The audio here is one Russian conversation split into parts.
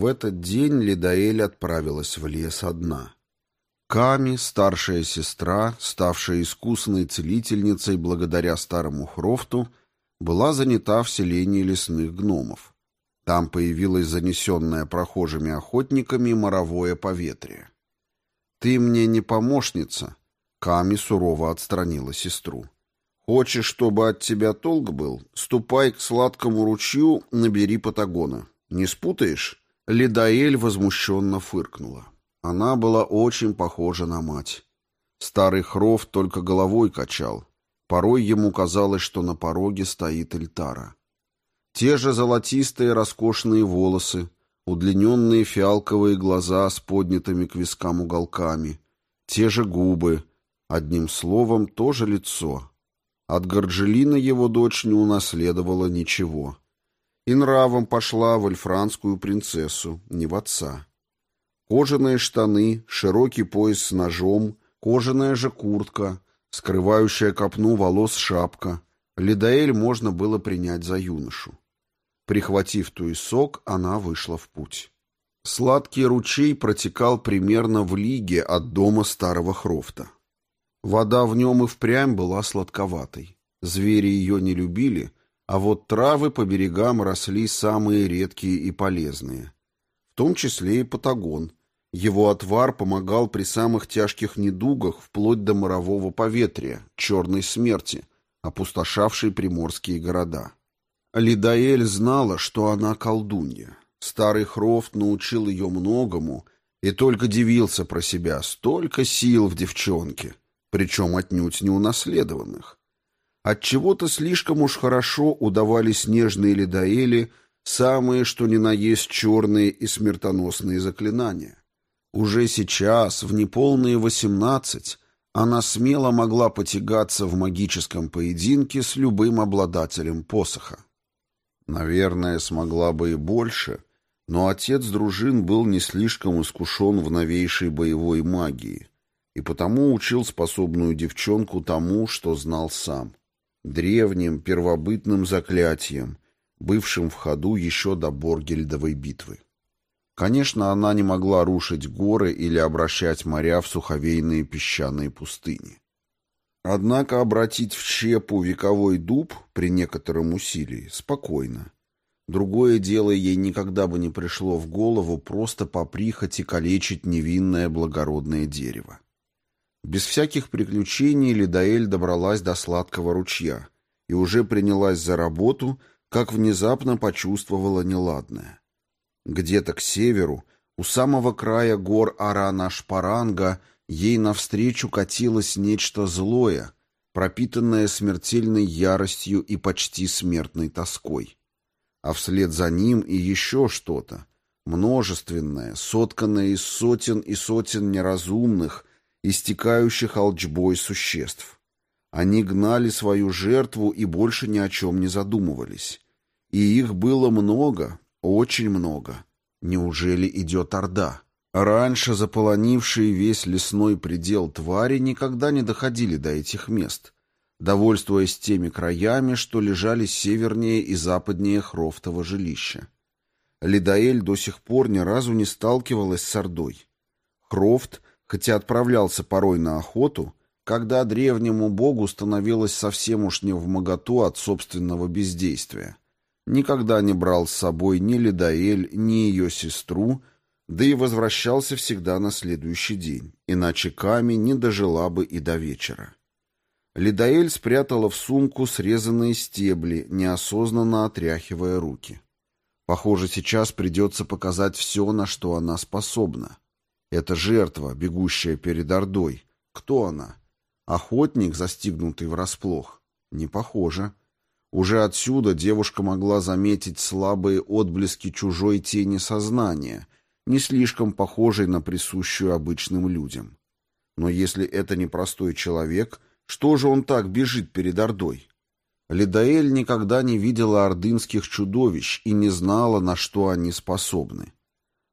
В этот день Лидаэль отправилась в лес одна. Ками, старшая сестра, ставшая искусной целительницей благодаря старому Хрофту, была занята в селении лесных гномов. Там появилось занесенное прохожими охотниками моровое поветрие. «Ты мне не помощница», — Ками сурово отстранила сестру. «Хочешь, чтобы от тебя толк был? Ступай к сладкому ручью, набери патагона. Не спутаешь?» Лидаэль возмущенно фыркнула. Она была очень похожа на мать. Старый Хров только головой качал. Порой ему казалось, что на пороге стоит Эльтара. Те же золотистые роскошные волосы, удлиненные фиалковые глаза с поднятыми к вискам уголками, те же губы, одним словом, то же лицо. От Горджелина его дочь не унаследовала ничего. И нравом пошла в эльфранскую принцессу, не в отца. Кожаные штаны, широкий пояс с ножом, кожаная же куртка, скрывающая копну волос шапка. Лидаэль можно было принять за юношу. Прихватив туесок, она вышла в путь. Сладкий ручей протекал примерно в лиге от дома старого Хрофта. Вода в нем и впрямь была сладковатой. Звери ее не любили, а вот травы по берегам росли самые редкие и полезные. В том числе и патагон. Его отвар помогал при самых тяжких недугах вплоть до морового поветрия, черной смерти, опустошавшей приморские города. Лидаэль знала, что она колдунья. Старый Хрофт научил ее многому и только дивился про себя. Столько сил в девчонке, причем отнюдь не унаследованных. Отчего-то слишком уж хорошо удавались нежные Лидаэли самые, что ни на есть, черные и смертоносные заклинания. Уже сейчас, в неполные восемнадцать, она смело могла потягаться в магическом поединке с любым обладателем посоха. Наверное, смогла бы и больше, но отец дружин был не слишком искушен в новейшей боевой магии и потому учил способную девчонку тому, что знал сам. Древним первобытным заклятием, бывшим в ходу еще до Боргельдовой битвы. Конечно, она не могла рушить горы или обращать моря в суховейные песчаные пустыни. Однако обратить в щепу вековой дуб при некотором усилии спокойно. Другое дело ей никогда бы не пришло в голову просто по прихоти калечить невинное благородное дерево. Без всяких приключений Лидаэль добралась до сладкого ручья и уже принялась за работу, как внезапно почувствовала неладное. Где-то к северу, у самого края гор Арана-Шпаранга, ей навстречу катилось нечто злое, пропитанное смертельной яростью и почти смертной тоской. А вслед за ним и еще что-то, множественное, сотканное из сотен и сотен неразумных, истекающих алчбой существ. Они гнали свою жертву и больше ни о чем не задумывались. И их было много, очень много. Неужели идет Орда? Раньше заполонившие весь лесной предел твари никогда не доходили до этих мест, довольствуясь теми краями, что лежали севернее и западнее Хрофтова жилища. Лидаэль до сих пор ни разу не сталкивалась с Ордой. Хрофт, хотя отправлялся порой на охоту, когда древнему богу становилось совсем уж не в моготу от собственного бездействия никогда не брал с собой ни Лидаэль, ни ее сестру, да и возвращался всегда на следующий день, иначе Ками не дожила бы и до вечера. Лидаэль спрятала в сумку срезанные стебли, неосознанно отряхивая руки. Похоже, сейчас придется показать все, на что она способна. Это жертва, бегущая перед Ордой. Кто она? Охотник, застигнутый врасплох? Не похоже. Уже отсюда девушка могла заметить слабые отблески чужой тени сознания, не слишком похожей на присущую обычным людям. Но если это не простой человек, что же он так бежит перед Ордой? Лидаэль никогда не видела ордынских чудовищ и не знала, на что они способны.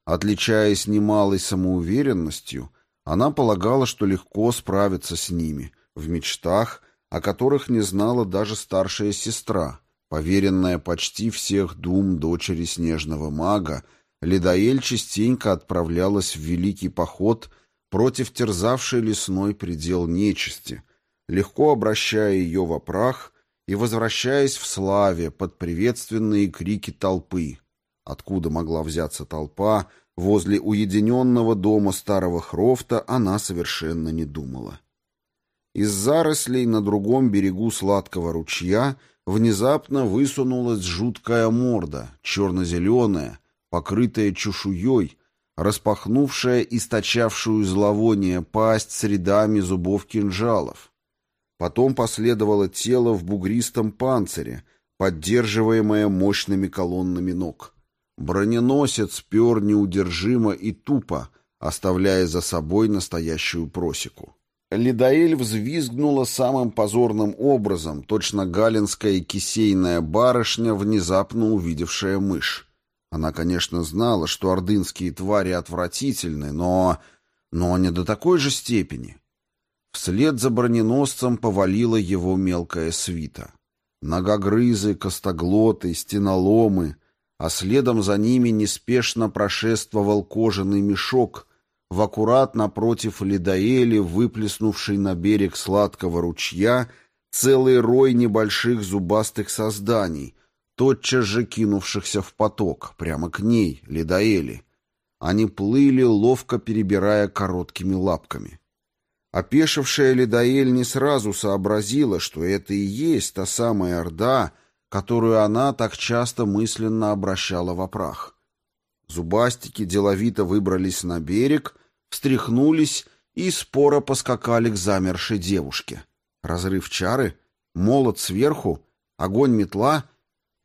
Отличаясь немалой самоуверенностью, она полагала, что легко справиться с ними, в мечтах о которых не знала даже старшая сестра, поверенная почти всех дум дочери снежного мага, Ледоэль частенько отправлялась в великий поход против терзавшей лесной предел нечисти, легко обращая ее во прах и возвращаясь в славе под приветственные крики толпы. Откуда могла взяться толпа, возле уединенного дома старого Хрофта она совершенно не думала. Из зарослей на другом берегу сладкого ручья внезапно высунулась жуткая морда, черно-зеленая, покрытая чешуей, распахнувшая источавшую зловоние пасть с рядами зубов кинжалов. Потом последовало тело в бугристом панцире, поддерживаемое мощными колоннами ног. Броненосец пер неудержимо и тупо, оставляя за собой настоящую просеку. Лидаэль взвизгнула самым позорным образом, точно галинская кисейная барышня, внезапно увидевшая мышь. Она, конечно, знала, что ордынские твари отвратительны, но... но не до такой же степени. Вслед за броненосцем повалила его мелкая свита. Ногогрызы, костоглоты, стеноломы, а следом за ними неспешно прошествовал кожаный мешок, в аккурат напротив ледоэли, выплеснувший на берег сладкого ручья, целый рой небольших зубастых созданий, тотчас же кинувшихся в поток, прямо к ней, ледоэли. Они плыли, ловко перебирая короткими лапками. Опешившая ледоэль не сразу сообразила, что это и есть та самая Орда, которую она так часто мысленно обращала в прах. Зубастики деловито выбрались на берег, встряхнулись и споро поскакали к замершей девушке. Разрыв чары, молот сверху, огонь метла —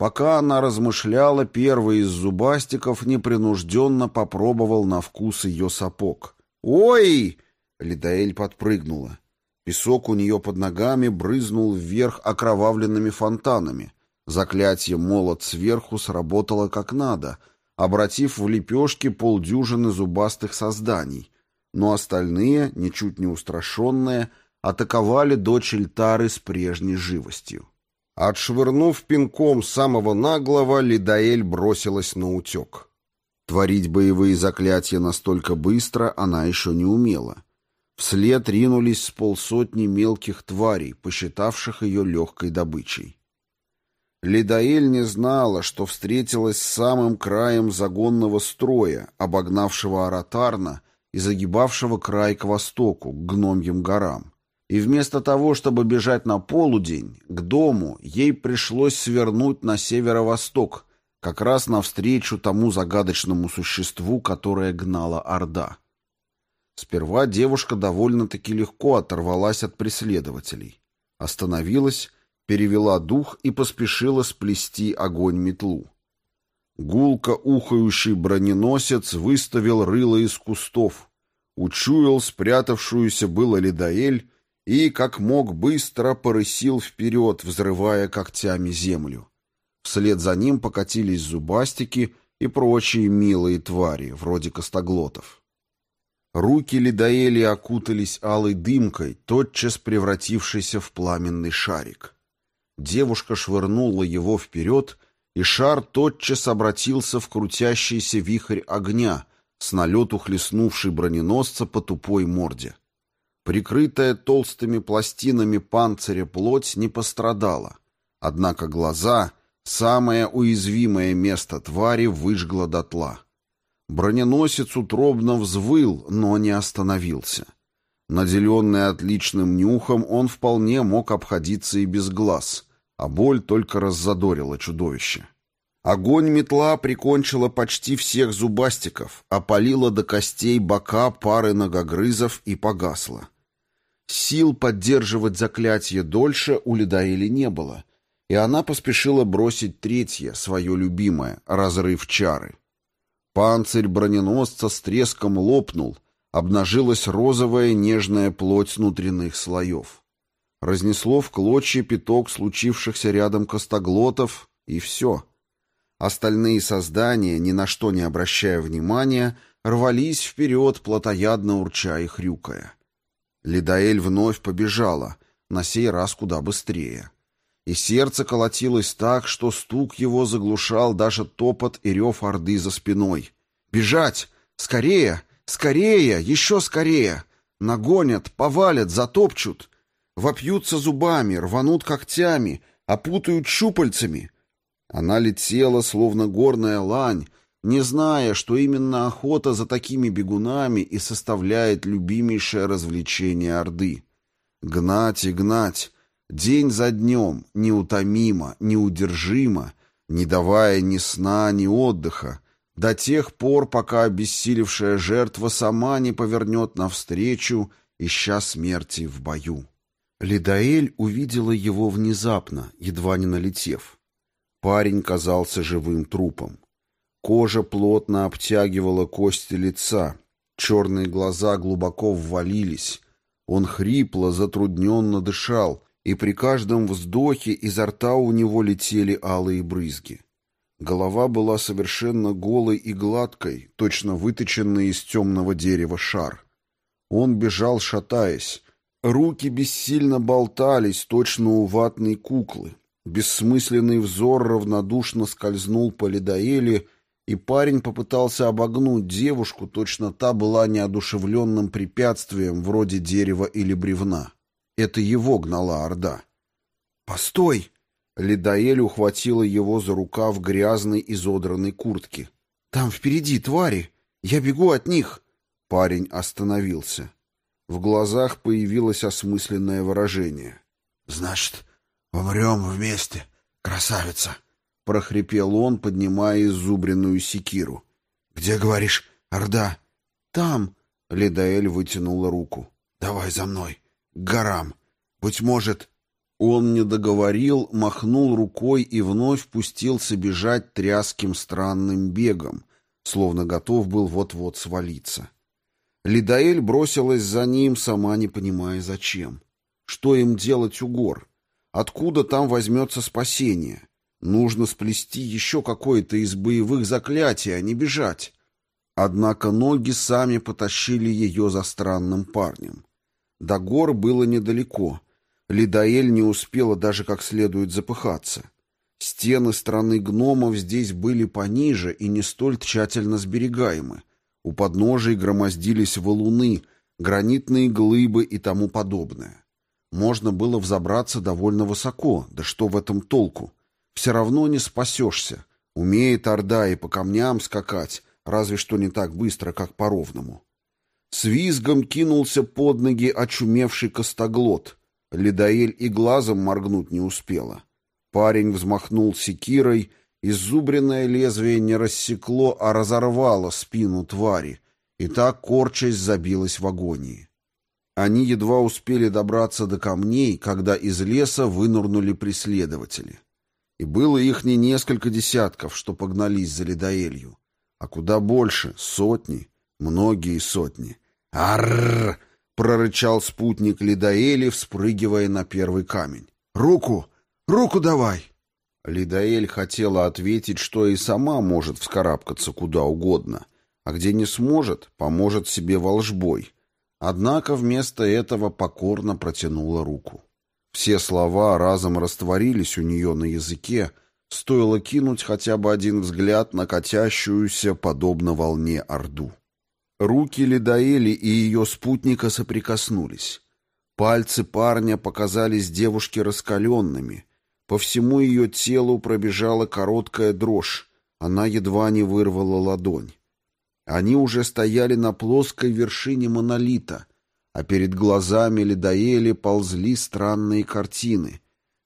Пока она размышляла, первый из зубастиков непринужденно попробовал на вкус ее сапог. «Ой!» — Лидаэль подпрыгнула. Песок у нее под ногами брызнул вверх окровавленными фонтанами. Заклятие молот сверху сработало как надо, обратив в лепешки полдюжины зубастых созданий. Но остальные, ничуть не устрашенные, атаковали дочь Эльтары с прежней живостью. Отшвырнув пинком самого наглого, Лидаэль бросилась на утек. Творить боевые заклятия настолько быстро она еще не умела. Вслед ринулись с полсотни мелких тварей, посчитавших ее легкой добычей. Лидаэль не знала, что встретилась с самым краем загонного строя, обогнавшего Аратарна и загибавшего край к востоку, к гномьим горам и вместо того, чтобы бежать на полудень, к дому, ей пришлось свернуть на северо-восток, как раз навстречу тому загадочному существу, которое гнала Орда. Сперва девушка довольно-таки легко оторвалась от преследователей. Остановилась, перевела дух и поспешила сплести огонь-метлу. Гулко ухающий броненосец выставил рыло из кустов, учуял спрятавшуюся было ледоэль и, как мог, быстро порысил вперед, взрывая когтями землю. Вслед за ним покатились зубастики и прочие милые твари, вроде костоглотов. Руки Лидаэли окутались алой дымкой, тотчас превратившейся в пламенный шарик. Девушка швырнула его вперед, и шар тотчас обратился в крутящийся вихрь огня, с налету хлестнувший броненосца по тупой морде. Прикрытая толстыми пластинами панциря плоть не пострадала. Однако глаза, самое уязвимое место твари, выжгло дотла. Броненосец утробно взвыл, но не остановился. Наделенный отличным нюхом, он вполне мог обходиться и без глаз, а боль только раззадорила чудовище. Огонь метла прикончила почти всех зубастиков, опалила до костей бока пары ногогрызов и погасла. Сил поддерживать заклятие дольше у Лидаэли не было, и она поспешила бросить третье, свое любимое, разрыв чары. Панцирь броненосца с треском лопнул, обнажилась розовая нежная плоть внутренних слоев. Разнесло в клочья пяток случившихся рядом костоглотов, и все. Остальные создания, ни на что не обращая внимания, рвались вперед, плотоядно урча и хрюкая. Лидаэль вновь побежала, на сей раз куда быстрее. И сердце колотилось так, что стук его заглушал даже топот и рев Орды за спиной. Бежать! Скорее! Скорее! Еще скорее! Нагонят, повалят, затопчут. Вопьются зубами, рванут когтями, опутают щупальцами. Она летела, словно горная лань, не зная, что именно охота за такими бегунами и составляет любимейшее развлечение Орды. Гнать и гнать, день за днем, неутомимо, неудержимо, не давая ни сна, ни отдыха, до тех пор, пока обессилевшая жертва сама не повернет навстречу, ища смерти в бою. Лидаэль увидела его внезапно, едва не налетев. Парень казался живым трупом. Кожа плотно обтягивала кости лица, черные глаза глубоко ввалились. Он хрипло, затрудненно дышал, и при каждом вздохе изо рта у него летели алые брызги. Голова была совершенно голой и гладкой, точно выточенный из темного дерева шар. Он бежал, шатаясь. Руки бессильно болтались, точно у ватной куклы. Бессмысленный взор равнодушно скользнул по ледоэле, и парень попытался обогнуть девушку, точно та была неодушевленным препятствием, вроде дерева или бревна. Это его гнала Орда. «Постой!» Лидаэль ухватила его за рукав грязной изодранной куртки. «Там впереди твари! Я бегу от них!» Парень остановился. В глазах появилось осмысленное выражение. «Значит, умрем вместе, красавица!» — прохрипел он, поднимая изубренную секиру. «Где, говоришь, Орда?» «Там!» — Лидаэль вытянула руку. «Давай за мной, к горам. Быть может, он не договорил, махнул рукой и вновь пустился бежать тряским странным бегом, словно готов был вот-вот свалиться. Лидаэль бросилась за ним, сама не понимая зачем. Что им делать у гор? Откуда там возьмется спасение? Нужно сплести еще какое-то из боевых заклятий, а не бежать. Однако ноги сами потащили ее за странным парнем. До гор было недалеко — Лидаэль не успела даже как следует запыхаться. Стены страны гномов здесь были пониже и не столь тщательно сберегаемы. У подножий громоздились валуны, гранитные глыбы и тому подобное. Можно было взобраться довольно высоко, да что в этом толку? Все равно не спасешься. Умеет Орда и по камням скакать, разве что не так быстро, как по ровному. С визгом кинулся под ноги очумевший костоглот — Лидаэль и глазом моргнуть не успела. Парень взмахнул секирой, изубренное лезвие не рассекло, а разорвало спину твари, и так корчась забилась в агонии. Они едва успели добраться до камней, когда из леса вынырнули преследователи. И было их не несколько десятков, что погнались за Лидаэлью, а куда больше, сотни, многие сотни. «Арррр!» — прорычал спутник Лидаэли, вспрыгивая на первый камень. «Руку! Руку давай!» Лидаэль хотела ответить, что и сама может вскарабкаться куда угодно, а где не сможет, поможет себе волжбой. Однако вместо этого покорно протянула руку. Все слова разом растворились у нее на языке, стоило кинуть хотя бы один взгляд на катящуюся, подобно волне, Орду. Руки Лидаэли и ее спутника соприкоснулись. Пальцы парня показались девушке раскаленными. По всему ее телу пробежала короткая дрожь. Она едва не вырвала ладонь. Они уже стояли на плоской вершине монолита, а перед глазами Лидаэли ползли странные картины.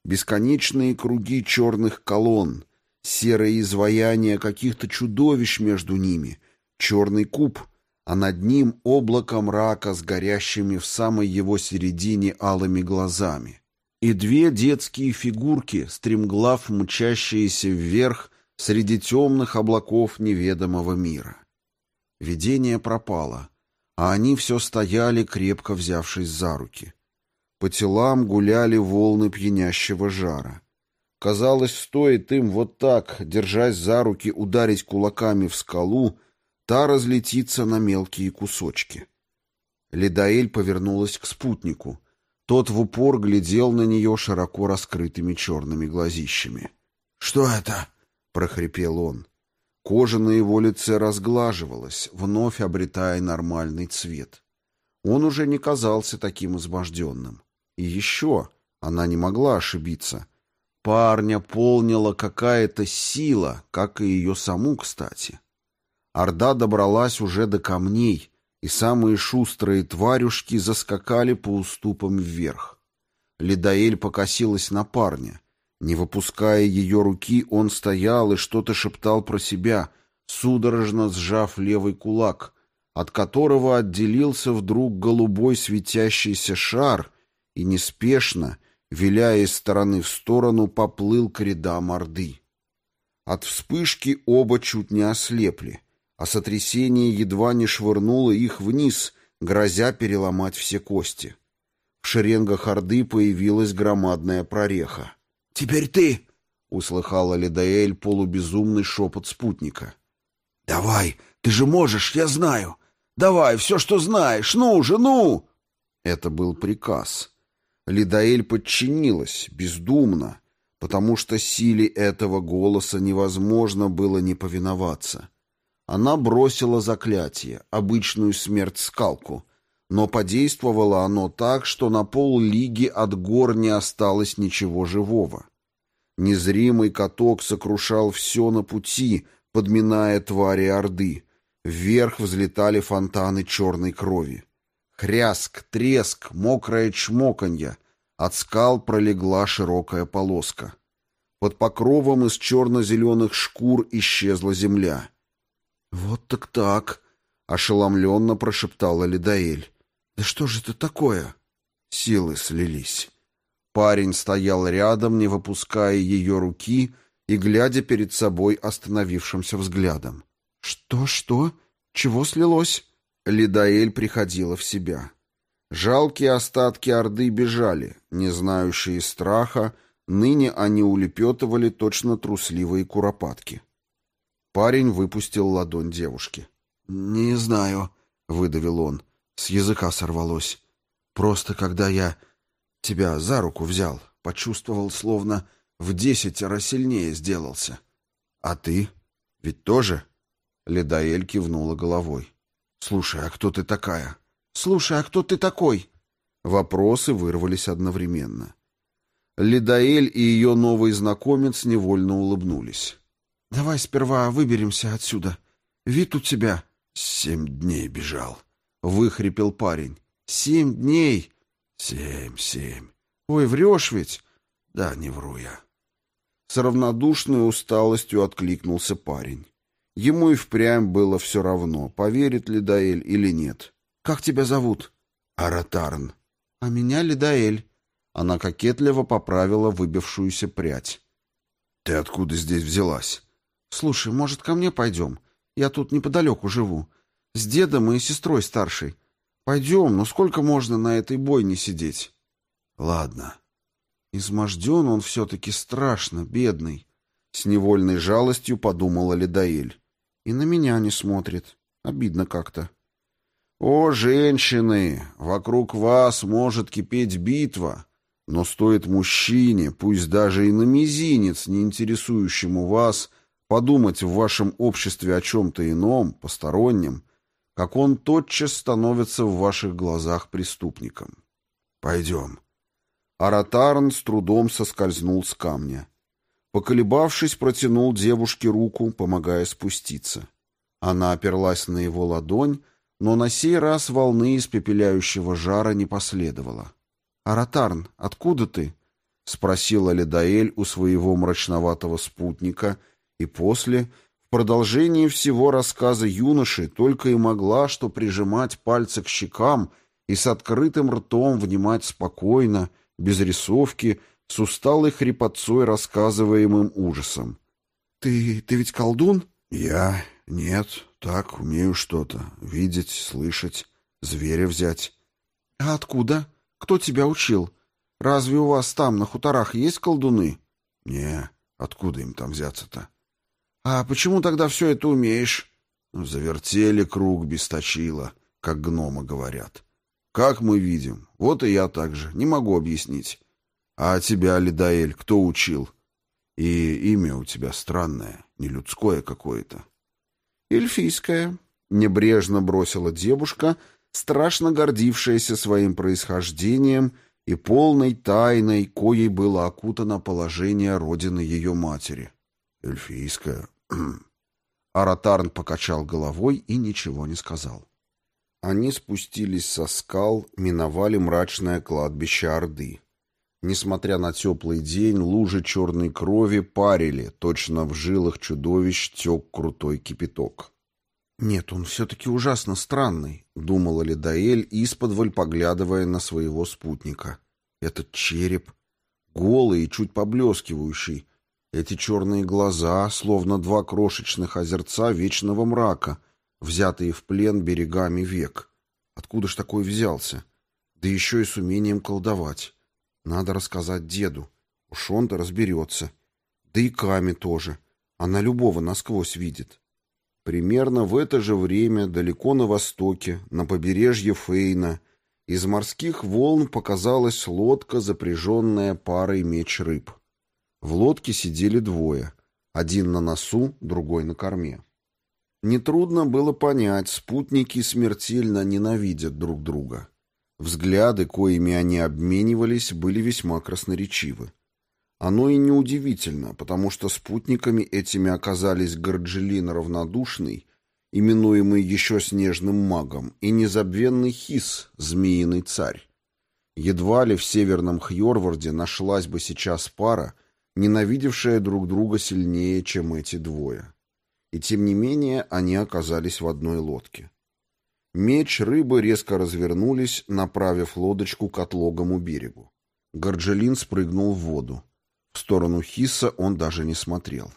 Бесконечные круги черных колонн, серые изваяния каких-то чудовищ между ними, черный куб — а над ним облако мрака с горящими в самой его середине алыми глазами. И две детские фигурки, стремглав мчащиеся вверх среди темных облаков неведомого мира. Видение пропало, а они все стояли, крепко взявшись за руки. По телам гуляли волны пьянящего жара. Казалось, стоит им вот так, держась за руки, ударить кулаками в скалу, Та разлетится на мелкие кусочки. Лидаэль повернулась к спутнику. Тот в упор глядел на нее широко раскрытыми черными глазищами. «Что это?» — прохрипел он. Кожа на его лице разглаживалась, вновь обретая нормальный цвет. Он уже не казался таким изможденным. И еще, она не могла ошибиться, парня полнила какая-то сила, как и ее саму, кстати. Орда добралась уже до камней, и самые шустрые тварюшки заскакали по уступам вверх. Лидаэль покосилась на парня. Не выпуская ее руки, он стоял и что-то шептал про себя, судорожно сжав левый кулак, от которого отделился вдруг голубой светящийся шар и неспешно, виляя из стороны в сторону, поплыл к рядам Орды. От вспышки оба чуть не ослепли, а сотрясение едва не швырнуло их вниз, грозя переломать все кости. В шеренгах Орды появилась громадная прореха. «Теперь ты!» — услыхала Лидаэль полубезумный шепот спутника. «Давай, ты же можешь, я знаю! Давай, все, что знаешь, ну же, ну!» Это был приказ. Лидаэль подчинилась, бездумно, потому что силе этого голоса невозможно было не повиноваться. Она бросила заклятие, обычную смерть-скалку, но подействовало оно так, что на пол лиги от гор не осталось ничего живого. Незримый каток сокрушал все на пути, подминая твари Орды. Вверх взлетали фонтаны черной крови. Хряск, треск, мокрое чмоканье. От скал пролегла широкая полоска. Под покровом из черно-зеленых шкур исчезла земля. «Вот так так», — ошеломленно прошептала Лидаэль. «Да что же это такое?» Силы слились. Парень стоял рядом, не выпуская ее руки и глядя перед собой остановившимся взглядом. «Что, что? Чего слилось?» Лидаэль приходила в себя. Жалкие остатки Орды бежали, не знающие страха, ныне они улепетывали точно трусливые куропатки. Парень выпустил ладонь девушки. «Не знаю», — выдавил он. С языка сорвалось. «Просто когда я тебя за руку взял, почувствовал, словно в десятеро сильнее сделался». «А ты? Ведь тоже?» Ледаэль кивнула головой. «Слушай, а кто ты такая?» «Слушай, а кто ты такой?» Вопросы вырвались одновременно. Лидаэль и ее новый знакомец невольно улыбнулись. «Давай сперва выберемся отсюда. Вид у тебя...» «Семь дней бежал», — выхрипел парень. «Семь дней?» «Семь, семь». «Ой, врешь ведь?» «Да, не вру я». С равнодушной усталостью откликнулся парень. Ему и впрямь было все равно, поверит ли Даэль или нет. «Как тебя зовут?» «Аратарн». «А меня Лидаэль». Она кокетливо поправила выбившуюся прядь. «Ты откуда здесь взялась?» «Слушай, может, ко мне пойдем? Я тут неподалеку живу. С дедом и сестрой старшей. Пойдем, но сколько можно на этой бойне сидеть?» «Ладно». Изможден он все-таки страшно, бедный. С невольной жалостью подумала Лидаэль. И на меня не смотрит. Обидно как-то. «О, женщины! Вокруг вас может кипеть битва, но стоит мужчине, пусть даже и на мизинец, не интересующему вас, подумать в вашем обществе о чем-то ином, постороннем, как он тотчас становится в ваших глазах преступником. Пойдем». Аратарн с трудом соскользнул с камня. Поколебавшись, протянул девушке руку, помогая спуститься. Она оперлась на его ладонь, но на сей раз волны испепеляющего жара не последовало. «Аратарн, откуда ты?» — спросила Ледаэль у своего мрачноватого спутника, и после, в продолжении всего рассказа юноши, только и могла что прижимать пальцы к щекам и с открытым ртом внимать спокойно, без рисовки, с усталой хрипотцой рассказываемым ужасом. «Ты... ты ведь колдун?» «Я... нет, так, умею что-то. Видеть, слышать, зверя взять. А откуда? Кто тебя учил? Разве у вас там, на хуторах, есть колдуны? Не, откуда им там взяться-то? А почему тогда все это умеешь? Завертели круг без точила, как гномы говорят. Как мы видим, вот и я так же, не могу объяснить. А тебя, Лидаэль, кто учил? И имя у тебя странное, не людское какое-то. «Эльфийская», — небрежно бросила девушка, страшно гордившаяся своим происхождением и полной тайной, коей было окутано положение родины ее матери. «Эльфийская». Аратарн покачал головой и ничего не сказал. Они спустились со скал, миновали мрачное кладбище Орды. Несмотря на теплый день, лужи черной крови парили, точно в жилах чудовищ тек крутой кипяток. «Нет, он все-таки ужасно странный», — думала Лидаэль, исподволь поглядывая на своего спутника. «Этот череп, голый и чуть поблескивающий, эти черные глаза, словно два крошечных озерца вечного мрака, взятые в плен берегами век. Откуда ж такой взялся? Да еще и с умением колдовать. Надо рассказать деду. Уж он-то разберется. Да и Ками тоже. Она любого насквозь видит. Примерно в это же время, далеко на востоке, на побережье Фейна, из морских волн показалась лодка, запряженная парой меч-рыб. В лодке сидели двое. Один на носу, другой на корме. Нетрудно было понять, спутники смертельно ненавидят друг друга. Взгляды, коими они обменивались, были весьма красноречивы. Оно и неудивительно, потому что спутниками этими оказались Горджелин равнодушный, именуемый еще снежным магом, и незабвенный Хис, змеиный царь. Едва ли в северном Хьорварде нашлась бы сейчас пара, ненавидевшая друг друга сильнее, чем эти двое. И тем не менее они оказались в одной лодке. Меч рыбы резко развернулись, направив лодочку к отлогому берегу. Горджелин спрыгнул в воду. В сторону Хиса он даже не смотрел.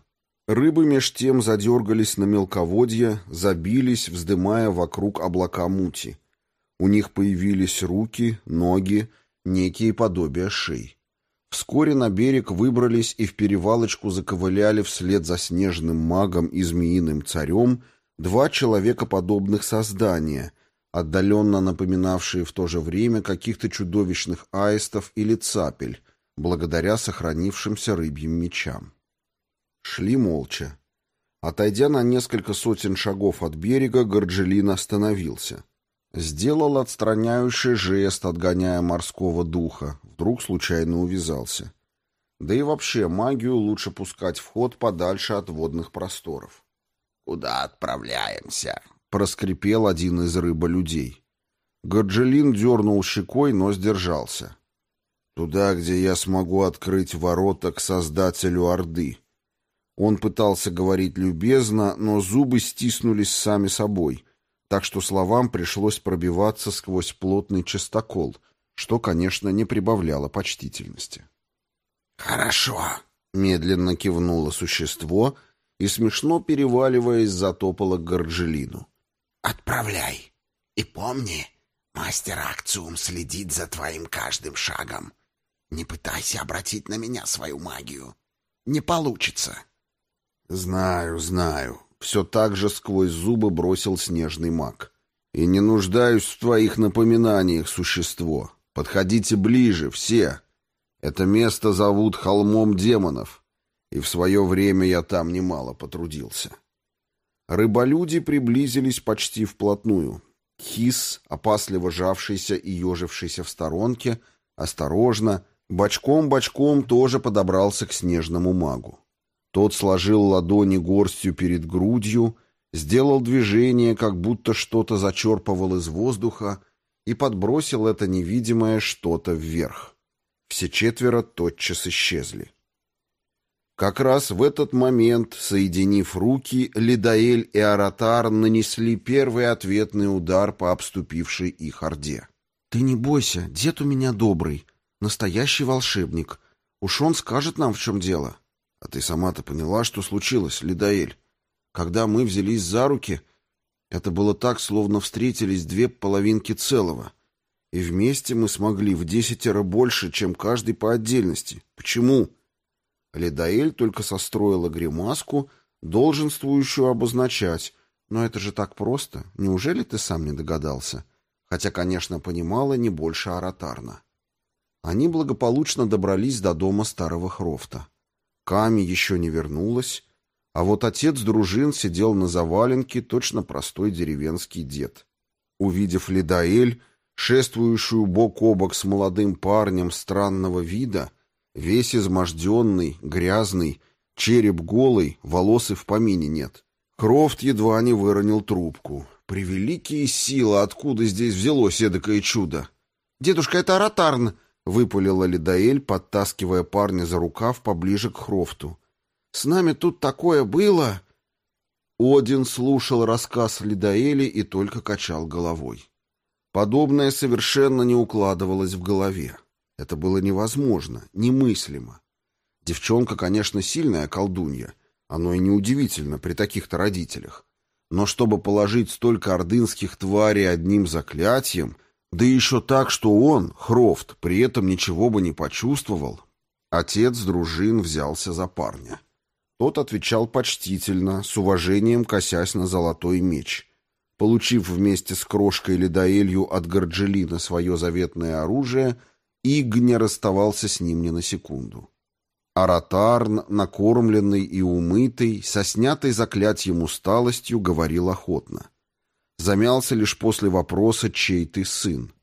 Рыбы меж тем задергались на мелководье, забились, вздымая вокруг облака мути. У них появились руки, ноги, некие подобия шей. Вскоре на берег выбрались и в перевалочку заковыляли вслед за снежным магом и змеиным царем два человекоподобных создания, отдаленно напоминавшие в то же время каких-то чудовищных аистов или цапель, благодаря сохранившимся рыбьим мечам. Шли молча. Отойдя на несколько сотен шагов от берега, Горджелин остановился. Сделал отстраняющий жест, отгоняя морского духа, вдруг случайно увязался. Да и вообще магию лучше пускать в ход подальше от водных просторов. «Куда отправляемся?» — проскрипел один из рыболюдей. Горджелин дернул щекой, но сдержался. «Туда, где я смогу открыть ворота к Создателю Орды». Он пытался говорить любезно, но зубы стиснулись сами собой — так что словам пришлось пробиваться сквозь плотный частокол, что, конечно, не прибавляло почтительности. «Хорошо», — медленно кивнуло существо и, смешно переваливаясь, затопало к Горджелину. «Отправляй. И помни, мастер Акциум следит за твоим каждым шагом. Не пытайся обратить на меня свою магию. Не получится». «Знаю, знаю», все так же сквозь зубы бросил снежный маг. «И не нуждаюсь в твоих напоминаниях, существо. Подходите ближе, все. Это место зовут Холмом Демонов, и в свое время я там немало потрудился». Рыболюди приблизились почти вплотную. Хис, опасливо жавшийся и ежившийся в сторонке, осторожно, бочком-бочком тоже подобрался к снежному магу. Тот сложил ладони горстью перед грудью, сделал движение, как будто что-то зачерпывал из воздуха, и подбросил это невидимое что-то вверх. Все четверо тотчас исчезли. Как раз в этот момент, соединив руки, Лидаэль и Аратар нанесли первый ответный удар по обступившей их орде. «Ты не бойся, дед у меня добрый, настоящий волшебник. Уж он скажет нам, в чем дело». А ты сама-то поняла, что случилось, Лидаэль? Когда мы взялись за руки, это было так, словно встретились две половинки целого. И вместе мы смогли в десятеро больше, чем каждый по отдельности. Почему? Лидаэль только состроила гримаску, долженствующую обозначать. Но это же так просто. Неужели ты сам не догадался? Хотя, конечно, понимала не больше оратарно. Они благополучно добрались до дома старого Хрофта. Ками еще не вернулась. А вот отец дружин сидел на заваленке, точно простой деревенский дед. Увидев Лидаэль, шествующую бок о бок с молодым парнем странного вида, весь изможденный, грязный, череп голый, волосы в помине нет. Крофт едва не выронил трубку. Превеликие силы, откуда здесь взялось эдакое чудо? «Дедушка, это Аратарн!» — выпалила Лидаэль, подтаскивая парня за рукав поближе к Хрофту. «С нами тут такое было!» Один слушал рассказ Лидаэли и только качал головой. Подобное совершенно не укладывалось в голове. Это было невозможно, немыслимо. Девчонка, конечно, сильная колдунья. Оно и неудивительно при таких-то родителях. Но чтобы положить столько ордынских тварей одним заклятием, да еще так, что он, Хрофт, при этом ничего бы не почувствовал, отец дружин взялся за парня. Тот отвечал почтительно, с уважением косясь на золотой меч. Получив вместе с крошкой Ледоэлью от Горджелина свое заветное оружие, Иг не расставался с ним ни на секунду. Аратарн, накормленный и умытый, со снятой заклятием усталостью, говорил охотно. Замялся лишь после вопроса «Чей ты сын?».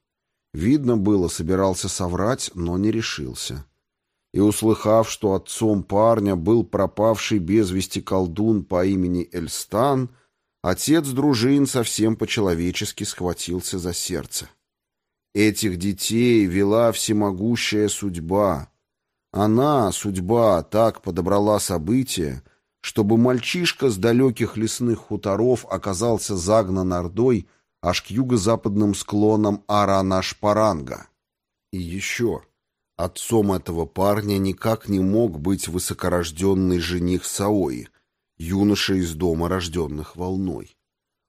Видно было, собирался соврать, но не решился. И, услыхав, что отцом парня был пропавший без вести колдун по имени Эльстан, отец дружин совсем по-человечески схватился за сердце. Этих детей вела всемогущая судьба — она, судьба, так подобрала события, чтобы мальчишка с далеких лесных хуторов оказался загнан ордой аж к юго-западным склонам Аранашпаранга. И еще, отцом этого парня никак не мог быть высокорожденный жених Саои, юноша из дома рожденных волной.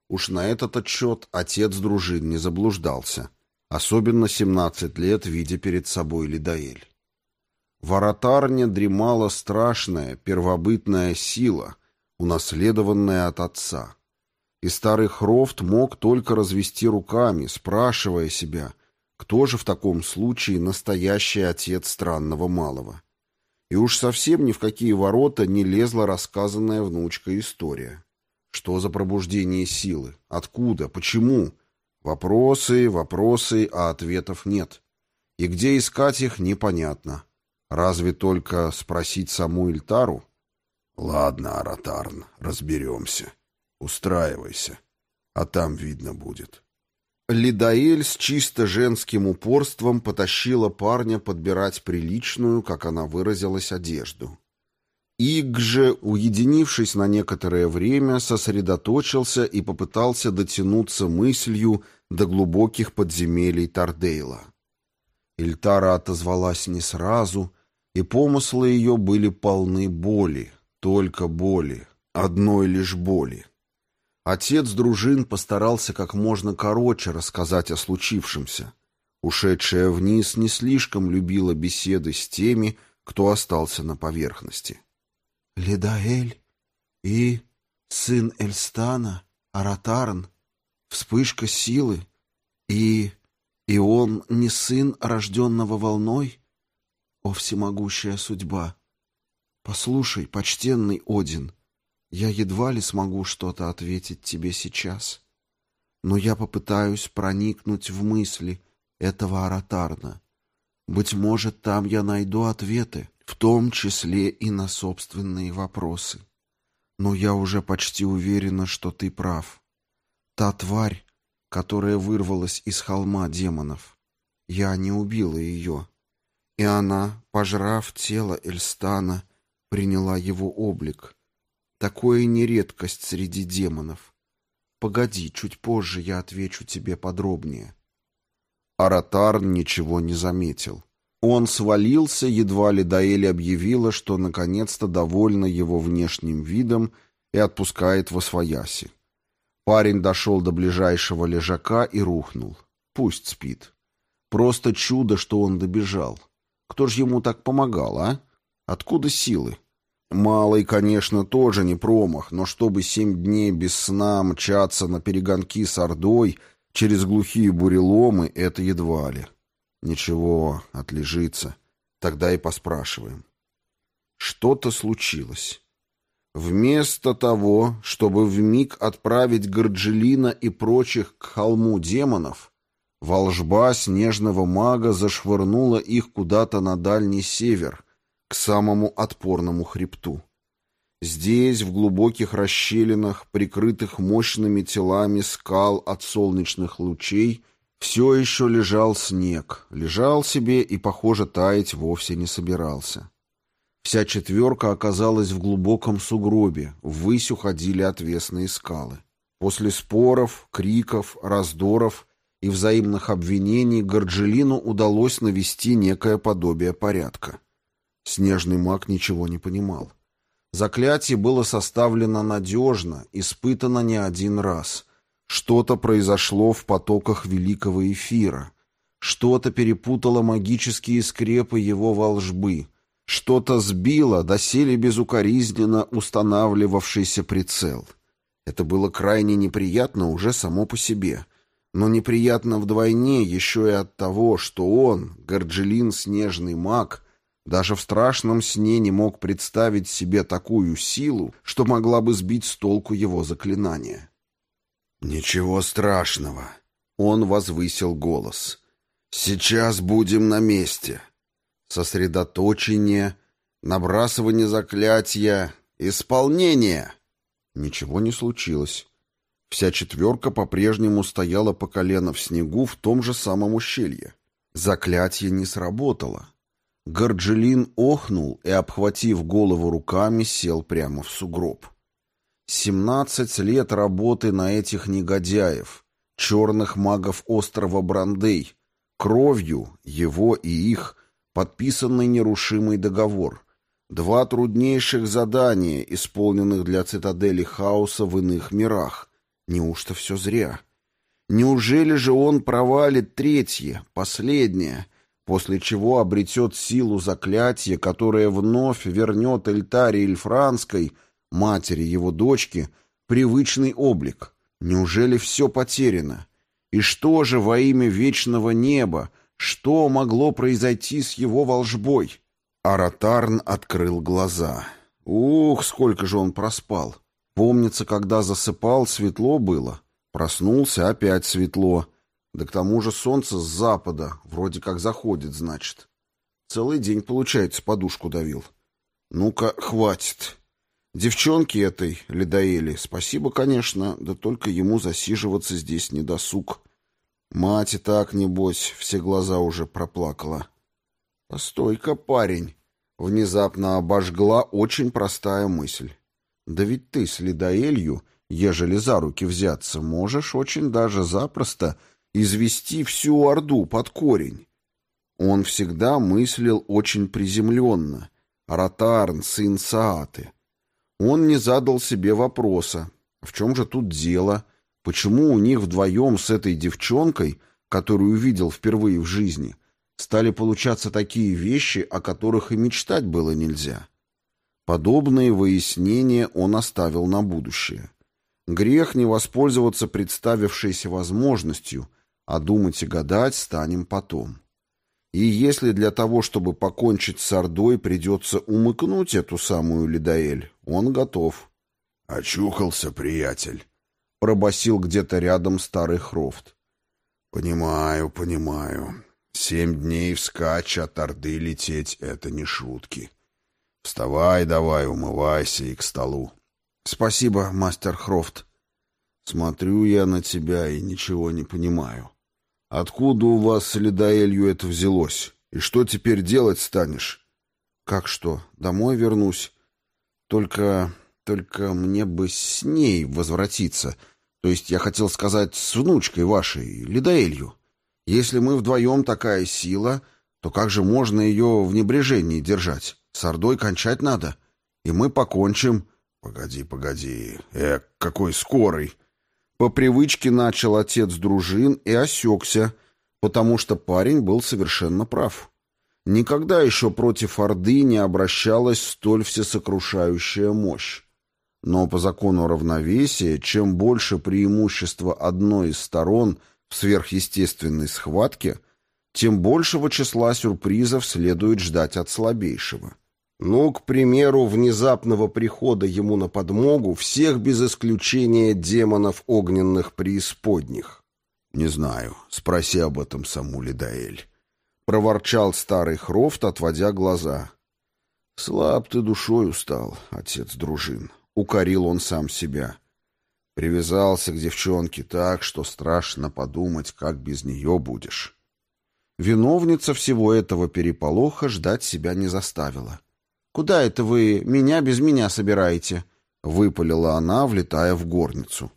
Уж на этот отчет отец дружин не заблуждался, особенно семнадцать лет, видя перед собой Лидаэль. В Аратарне дремала страшная, первобытная сила, унаследованная от отца. И старый Хрофт мог только развести руками, спрашивая себя, кто же в таком случае настоящий отец странного малого. И уж совсем ни в какие ворота не лезла рассказанная внучка история. Что за пробуждение силы? Откуда? Почему? Вопросы, вопросы, а ответов нет. И где искать их, непонятно. Разве только спросить саму Ильтару? Ладно, Аратарн, разберемся. Устраивайся. А там видно будет. Лидаэль с чисто женским упорством потащила парня подбирать приличную, как она выразилась, одежду. Иг же, уединившись на некоторое время, сосредоточился и попытался дотянуться мыслью до глубоких подземелий Тардейла. Ильтара отозвалась не сразу, и помыслы ее были полны боли, только боли, одной лишь боли. Отец дружин постарался как можно короче рассказать о случившемся. Ушедшая вниз не слишком любила беседы с теми, кто остался на поверхности. «Ледаэль и сын Эльстана, Аратарн, вспышка силы, и... и он не сын, рожденного волной?» О, всемогущая судьба! Послушай, почтенный Один, я едва ли смогу что-то ответить тебе сейчас, но я попытаюсь проникнуть в мысли этого аратарна. Быть может, там я найду ответы, в том числе и на собственные вопросы. Но я уже почти уверена, что ты прав. Та тварь, которая вырвалась из холма демонов, я не убила ее. И она, пожрав тело Эльстана, приняла его облик. Такое не редкость среди демонов. Погоди, чуть позже я отвечу тебе подробнее. Аратар ничего не заметил. Он свалился, едва ли Даэль объявила, что наконец-то довольна его внешним видом и отпускает во свояси. Парень дошел до ближайшего лежака и рухнул. Пусть спит. Просто чудо, что он добежал. Кто ж ему так помогал, а? Откуда силы? Малый, конечно, тоже не промах, но чтобы семь дней без сна мчаться на перегонки с Ордой через глухие буреломы, это едва ли. Ничего, отлежится. Тогда и поспрашиваем. Что-то случилось. Вместо того, чтобы вмиг отправить Горджелина и прочих к холму демонов, волжба снежного мага зашвырнула их куда-то на дальний север, к самому отпорному хребту. Здесь, в глубоких расщелинах, прикрытых мощными телами скал от солнечных лучей, все еще лежал снег, лежал себе и, похоже, таять вовсе не собирался. Вся четверка оказалась в глубоком сугробе, ввысь уходили отвесные скалы. После споров, криков, раздоров и взаимных обвинений Горджелину удалось навести некое подобие порядка. Снежный маг ничего не понимал. Заклятие было составлено надежно, испытано не один раз. Что-то произошло в потоках великого эфира. Что-то перепутало магические скрепы его волжбы — что-то сбило, доселе безукоризненно устанавливавшийся прицел. Это было крайне неприятно уже само по себе, но неприятно вдвойне еще и от того, что он, Горджелин Снежный Маг, даже в страшном сне не мог представить себе такую силу, что могла бы сбить с толку его заклинание. «Ничего страшного», — он возвысил голос. «Сейчас будем на месте сосредоточение, набрасывание заклятия, исполнение. Ничего не случилось. Вся четверка по-прежнему стояла по колено в снегу в том же самом ущелье. Заклятие не сработало. Горджелин охнул и, обхватив голову руками, сел прямо в сугроб. Семнадцать лет работы на этих негодяев, черных магов острова Брандей, кровью его и их подписанный нерушимый договор, два труднейших задания, исполненных для цитадели хаоса в иных мирах. Неужто все зря? Неужели же он провалит третье, последнее, после чего обретет силу заклятия, которое вновь вернет Эльтаре Эльфранской, матери его дочки, привычный облик? Неужели все потеряно? И что же во имя вечного неба, что могло произойти с его волжбой? Аратарн открыл глаза. Ух, сколько же он проспал. Помнится, когда засыпал, светло было. Проснулся, опять светло. Да к тому же солнце с запада, вроде как заходит, значит. Целый день, получается, подушку давил. Ну-ка, хватит. Девчонки этой, Ледоэли, спасибо, конечно, да только ему засиживаться здесь не досуг. Мать и так, небось, все глаза уже проплакала. «Постой-ка, парень!» Внезапно обожгла очень простая мысль. «Да ведь ты с Ледоэлью, ежели за руки взяться, можешь очень даже запросто извести всю Орду под корень». Он всегда мыслил очень приземленно. Ротарн, сын Сааты. Он не задал себе вопроса, в чем же тут дело, — Почему у них вдвоем с этой девчонкой, которую увидел впервые в жизни, стали получаться такие вещи, о которых и мечтать было нельзя? Подобные выяснения он оставил на будущее. Грех не воспользоваться представившейся возможностью, а думать и гадать станем потом. И если для того, чтобы покончить с Ордой, придется умыкнуть эту самую Лидаэль, он готов. «Очухался, приятель», — пробасил где-то рядом старый Хрофт. «Понимаю, понимаю. Семь дней вскачь от Орды лететь — это не шутки. Вставай давай, умывайся и к столу». «Спасибо, мастер Хрофт». «Смотрю я на тебя и ничего не понимаю. Откуда у вас с Ледоэлью это взялось? И что теперь делать станешь?» «Как что? Домой вернусь. Только... только мне бы с ней возвратиться». То есть я хотел сказать с внучкой вашей, Лидаэлью. Если мы вдвоем такая сила, то как же можно ее в небрежении держать? С Ордой кончать надо. И мы покончим. Погоди, погоди. Э, какой скорый. По привычке начал отец дружин и осекся, потому что парень был совершенно прав. Никогда еще против Орды не обращалась столь всесокрушающая мощь. Но по закону равновесия, чем больше преимущества одной из сторон в сверхъестественной схватке, тем большего числа сюрпризов следует ждать от слабейшего. Ну, к примеру, внезапного прихода ему на подмогу всех без исключения демонов огненных преисподних. «Не знаю. Спроси об этом саму Лидаэль», — проворчал старый Хрофт, отводя глаза. «Слаб ты душой устал, отец дружин», — укорил он сам себя. Привязался к девчонке так, что страшно подумать, как без нее будешь. Виновница всего этого переполоха ждать себя не заставила. «Куда это вы меня без меня собираете?» — выпалила она, влетая в горницу.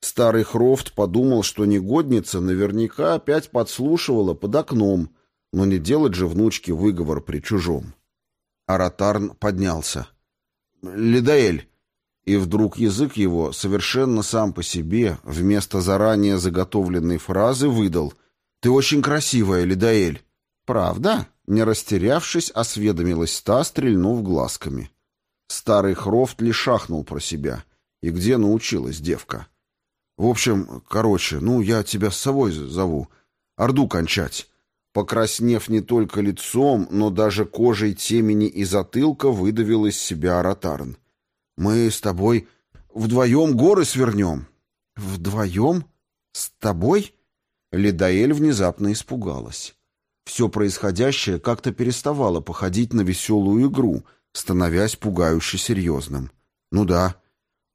Старый Хрофт подумал, что негодница наверняка опять подслушивала под окном, но не делать же внучке выговор при чужом. Аратарн поднялся. «Лидаэль!» И вдруг язык его совершенно сам по себе, вместо заранее заготовленной фразы, выдал «Ты очень красивая, Лидаэль!» «Правда?» Не растерявшись, осведомилась та, стрельнув глазками. Старый Хрофт ли шахнул про себя. И где научилась девка? В общем, короче, ну, я тебя с собой зову. Орду кончать. Покраснев не только лицом, но даже кожей темени и затылка, выдавил из себя Аратарн. «Мы с тобой вдвоем горы свернем». «Вдвоем? С тобой?» Лидаэль внезапно испугалась. Все происходящее как-то переставало походить на веселую игру, становясь пугающе серьезным. «Ну да».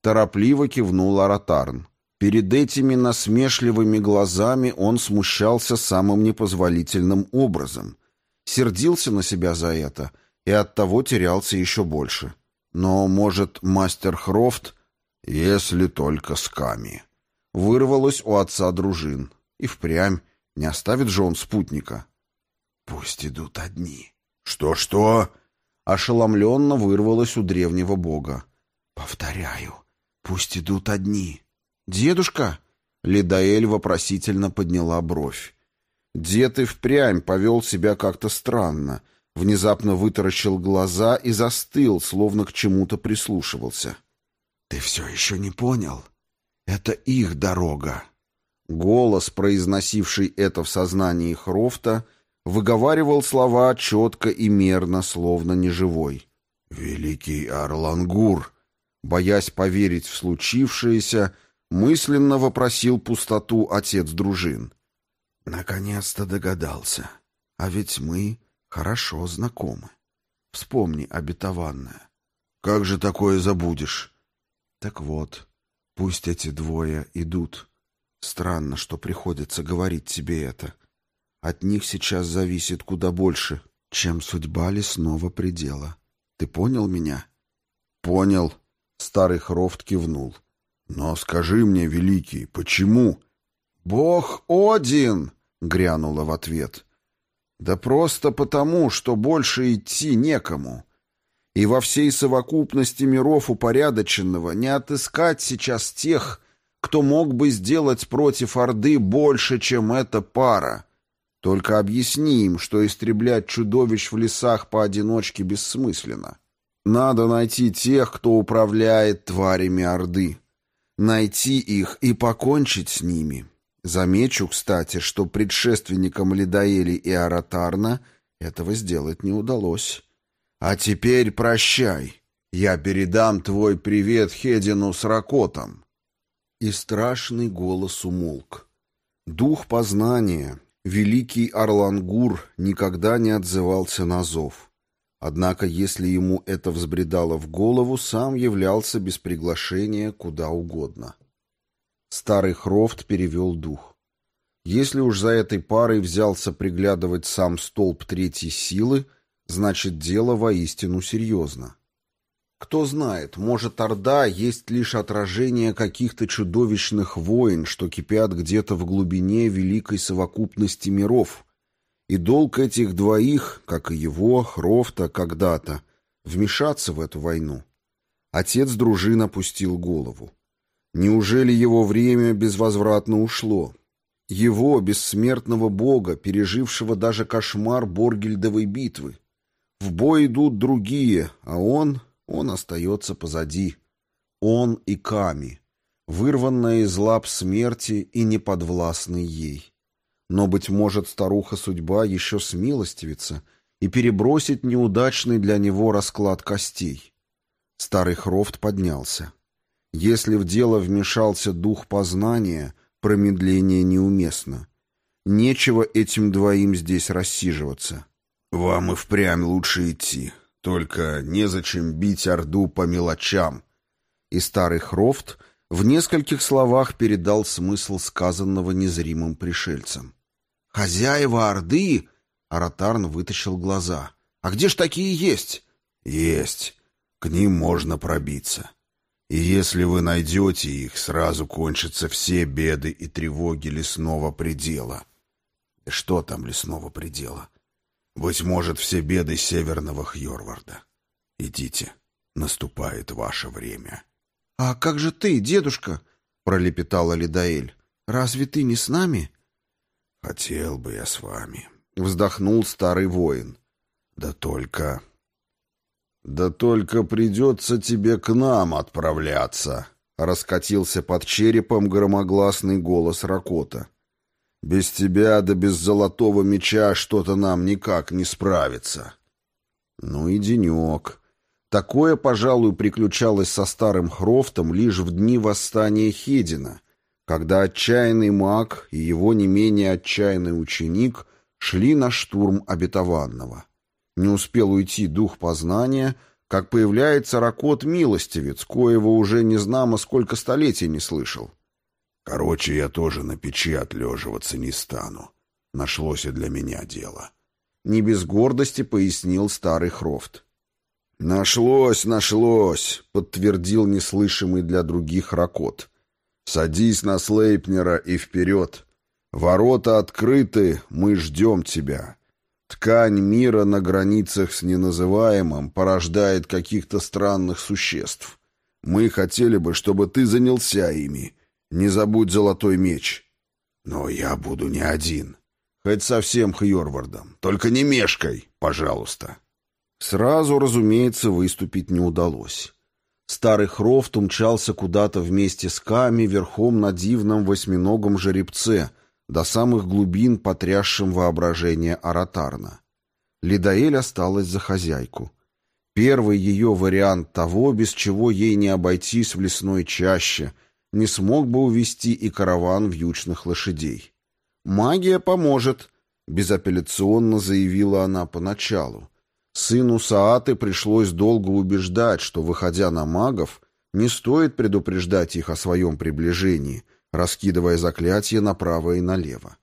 Торопливо кивнул Аратарн. Перед этими насмешливыми глазами он смущался самым непозволительным образом. Сердился на себя за это и оттого терялся еще больше. Но, может, мастер Хрофт, если только с Ками. Вырвалось у отца дружин. И впрямь не оставит же он спутника. Пусть идут одни. Что-что? Ошеломленно вырвалось у древнего бога. Повторяю, пусть идут одни. Дедушка? Лидаэль вопросительно подняла бровь. Дед и впрямь повел себя как-то странно, внезапно вытаращил глаза и застыл, словно к чему-то прислушивался. «Ты все еще не понял? Это их дорога». Голос, произносивший это в сознании Хрофта, — выговаривал слова четко и мерно, словно неживой. «Великий Арлангур!» Боясь поверить в случившееся, мысленно вопросил пустоту отец дружин. «Наконец-то догадался. А ведь мы хорошо знакомы. Вспомни обетованное. Как же такое забудешь?» «Так вот, пусть эти двое идут. Странно, что приходится говорить тебе это». От них сейчас зависит куда больше, чем судьба лесного предела. Ты понял меня? Понял. Старый Хрофт кивнул. Но скажи мне, великий, почему? Бог Один! Грянула в ответ. Да просто потому, что больше идти некому. И во всей совокупности миров упорядоченного не отыскать сейчас тех, кто мог бы сделать против Орды больше, чем эта пара. Только объясни им, что истреблять чудовищ в лесах поодиночке бессмысленно. Надо найти тех, кто управляет тварями Орды. Найти их и покончить с ними. Замечу, кстати, что предшественникам Лидаэли и Аратарна этого сделать не удалось. А теперь прощай. Я передам твой привет Хедину с Ракотом. И страшный голос умолк. Дух познания, Великий Арлангур никогда не отзывался на зов. Однако, если ему это взбредало в голову, сам являлся без приглашения куда угодно. Старый Хрофт перевел дух. Если уж за этой парой взялся приглядывать сам столб третьей силы, значит, дело воистину серьезно. Кто знает, может, Орда есть лишь отражение каких-то чудовищных войн, что кипят где-то в глубине великой совокупности миров. И долг этих двоих, как и его, Хрофта, когда-то, вмешаться в эту войну. Отец дружин опустил голову. Неужели его время безвозвратно ушло? Его, бессмертного бога, пережившего даже кошмар Боргельдовой битвы. В бой идут другие, а он, он остается позади. Он и Ками, вырванная из лап смерти и неподвластный ей. Но, быть может, старуха-судьба еще смилостивится и перебросить неудачный для него расклад костей. Старый Хрофт поднялся. Если в дело вмешался дух познания, промедление неуместно. Нечего этим двоим здесь рассиживаться. «Вам и впрямь лучше идти. Только незачем бить Орду по мелочам». И старый Хрофт в нескольких словах передал смысл сказанного незримым пришельцам. «Хозяева Орды!» — Аратарн вытащил глаза. «А где ж такие есть?» «Есть. К ним можно пробиться. И если вы найдете их, сразу кончатся все беды и тревоги лесного предела». «Да что там лесного предела?» «Быть может, все беды северного Хьорварда. Идите, наступает ваше время». «А как же ты, дедушка?» — пролепетала Лидаэль. «Разве ты не с нами?» «Хотел бы я с вами», — вздохнул старый воин. «Да только...» «Да только придется тебе к нам отправляться», — раскатился под черепом громогласный голос Ракота. «Без тебя да без золотого меча что-то нам никак не справится». «Ну и денек», Такое, пожалуй, приключалось со старым Хрофтом лишь в дни восстания Хедина, когда отчаянный маг и его не менее отчаянный ученик шли на штурм обетованного. Не успел уйти дух познания, как появляется Ракот-милостивец, коего уже не знамо сколько столетий не слышал. Короче, я тоже на печи отлеживаться не стану. Нашлось и для меня дело. Не без гордости пояснил старый Хрофт. «Нашлось, нашлось», — подтвердил неслышимый для других Ракот. «Садись на Слейпнера и вперед. Ворота открыты, мы ждем тебя. Ткань мира на границах с неназываемым порождает каких-то странных существ. Мы хотели бы, чтобы ты занялся ими. Не забудь золотой меч. Но я буду не один. Хоть совсем Хьорвардом. Только не мешкай, пожалуйста». Сразу, разумеется, выступить не удалось. Старый Хрофт умчался куда-то вместе с Ками верхом на дивном восьминогом жеребце, до самых глубин потрясшим воображение Аратарна. Лидаэль осталась за хозяйку. Первый ее вариант того, без чего ей не обойтись в лесной чаще, не смог бы увести и караван вьючных лошадей. «Магия поможет», — безапелляционно заявила она поначалу. Сыну Сааты пришлось долго убеждать, что, выходя на магов, не стоит предупреждать их о своем приближении, раскидывая заклятия направо и налево.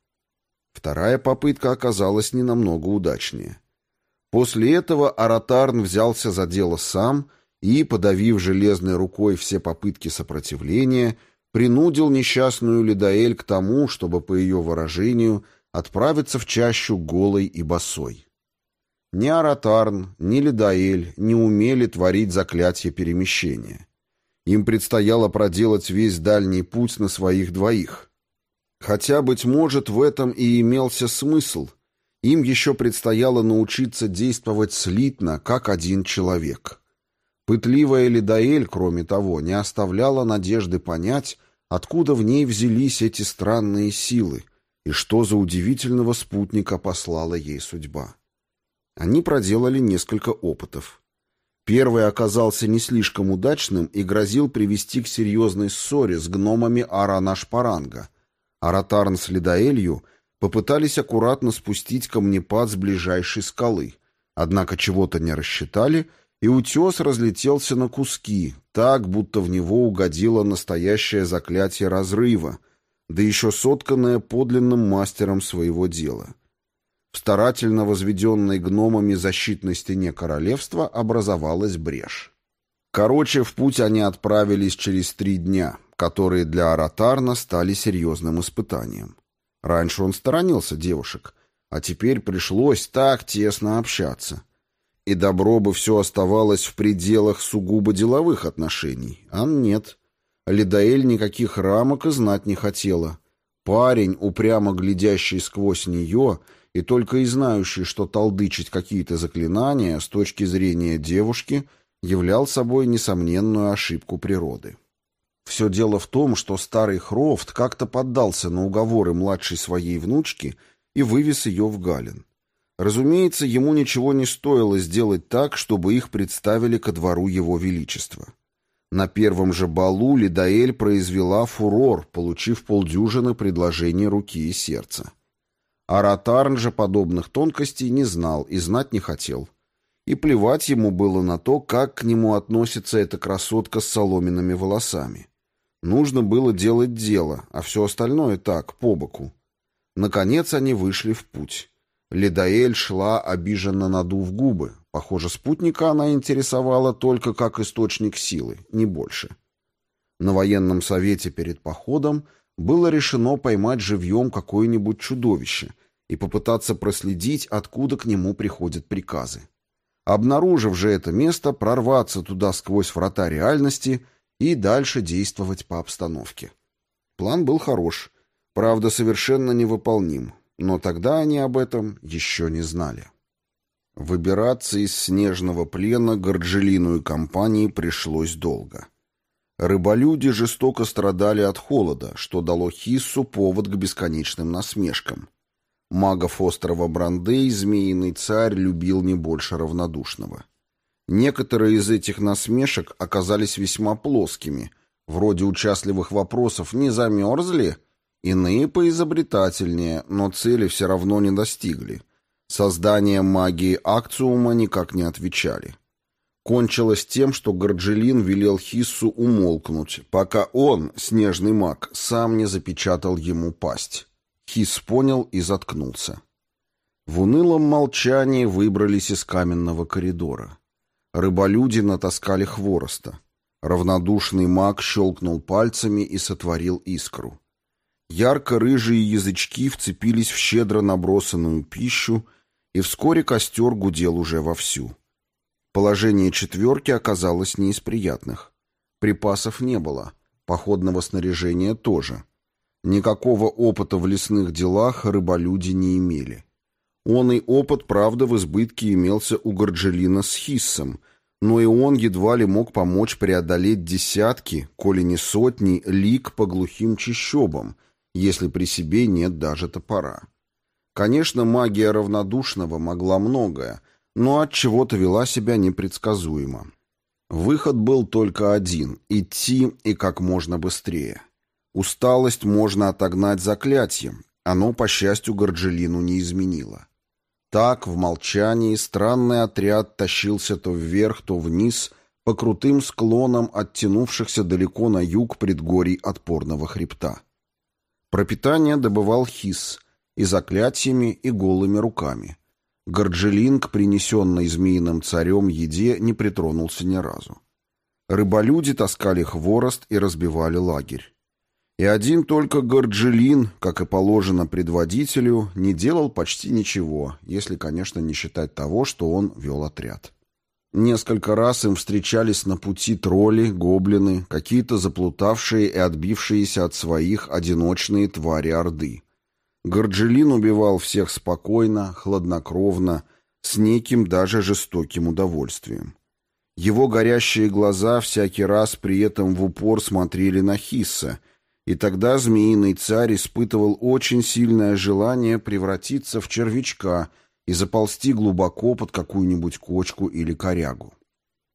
Вторая попытка оказалась не намного удачнее. После этого Аратарн взялся за дело сам и, подавив железной рукой все попытки сопротивления, принудил несчастную Лидаэль к тому, чтобы, по ее выражению, отправиться в чащу голой и босой. Ни Аратарн, ни Лидаэль не умели творить заклятие перемещения. Им предстояло проделать весь дальний путь на своих двоих. Хотя, быть может, в этом и имелся смысл. Им еще предстояло научиться действовать слитно, как один человек. Пытливая Лидаэль, кроме того, не оставляла надежды понять, откуда в ней взялись эти странные силы и что за удивительного спутника послала ей судьба. Они проделали несколько опытов. Первый оказался не слишком удачным и грозил привести к серьезной ссоре с гномами Аранашпаранга. Аратарн с Лидаэлью попытались аккуратно спустить камнепад с ближайшей скалы, однако чего-то не рассчитали, и утес разлетелся на куски, так, будто в него угодило настоящее заклятие разрыва, да еще сотканное подлинным мастером своего дела. В старательно возведенной гномами защитной стене королевства образовалась брешь. Короче, в путь они отправились через три дня, которые для Аратарна стали серьезным испытанием. Раньше он сторонился девушек, а теперь пришлось так тесно общаться. И добро бы все оставалось в пределах сугубо деловых отношений, а нет. Лидаэль никаких рамок и знать не хотела. Парень, упрямо глядящий сквозь нее, — и только и знающий, что толдычить какие-то заклинания с точки зрения девушки являл собой несомненную ошибку природы. Все дело в том, что старый Хрофт как-то поддался на уговоры младшей своей внучки и вывез ее в Галин. Разумеется, ему ничего не стоило сделать так, чтобы их представили ко двору его величества. На первом же балу Лидаэль произвела фурор, получив полдюжины предложений руки и сердца. Аратарн же подобных тонкостей не знал и знать не хотел. И плевать ему было на то, как к нему относится эта красотка с соломенными волосами. Нужно было делать дело, а все остальное так, по боку. Наконец они вышли в путь. Лидаэль шла, обиженно надув губы. Похоже, спутника она интересовала только как источник силы, не больше. На военном совете перед походом было решено поймать живьем какое-нибудь чудовище и попытаться проследить, откуда к нему приходят приказы. Обнаружив же это место, прорваться туда сквозь врата реальности и дальше действовать по обстановке. План был хорош, правда, совершенно невыполним, но тогда они об этом еще не знали. Выбираться из снежного плена Горджелину и компании пришлось долго. Рыболюди жестоко страдали от холода, что дало Хиссу повод к бесконечным насмешкам. Магов острова Брандей змеиный царь любил не больше равнодушного. Некоторые из этих насмешек оказались весьма плоскими, вроде участливых вопросов «не замерзли?», иные поизобретательнее, но цели все равно не достигли. Создание магии акциума никак не отвечали. Кончилось тем, что Горджелин велел Хиссу умолкнуть, пока он, снежный маг, сам не запечатал ему пасть. Хис понял и заткнулся. В унылом молчании выбрались из каменного коридора. Рыболюди натаскали хвороста. Равнодушный маг щелкнул пальцами и сотворил искру. Ярко-рыжие язычки вцепились в щедро набросанную пищу, и вскоре костер гудел уже вовсю. Положение четверки оказалось не из приятных. Припасов не было, походного снаряжения тоже. Никакого опыта в лесных делах рыболюди не имели. Он и опыт, правда, в избытке имелся у Горджелина с Хиссом, но и он едва ли мог помочь преодолеть десятки, коли не сотни, лик по глухим чащобам, если при себе нет даже топора. Конечно, магия равнодушного могла многое, но от чего-то вела себя непредсказуемо. Выход был только один — идти и как можно быстрее. Усталость можно отогнать заклятием, оно, по счастью, Горджелину не изменило. Так, в молчании, странный отряд тащился то вверх, то вниз, по крутым склонам, оттянувшихся далеко на юг предгорий отпорного хребта. Пропитание добывал Хис и заклятиями, и голыми руками. Горджелин к принесенной змеиным царем еде не притронулся ни разу. Рыболюди таскали хворост и разбивали лагерь. И один только Горджелин, как и положено предводителю, не делал почти ничего, если, конечно, не считать того, что он вел отряд. Несколько раз им встречались на пути тролли, гоблины, какие-то заплутавшие и отбившиеся от своих одиночные твари Орды. Горджелин убивал всех спокойно, хладнокровно, с неким даже жестоким удовольствием. Его горящие глаза всякий раз при этом в упор смотрели на Хисса, и тогда змеиный царь испытывал очень сильное желание превратиться в червячка — и заползти глубоко под какую-нибудь кочку или корягу.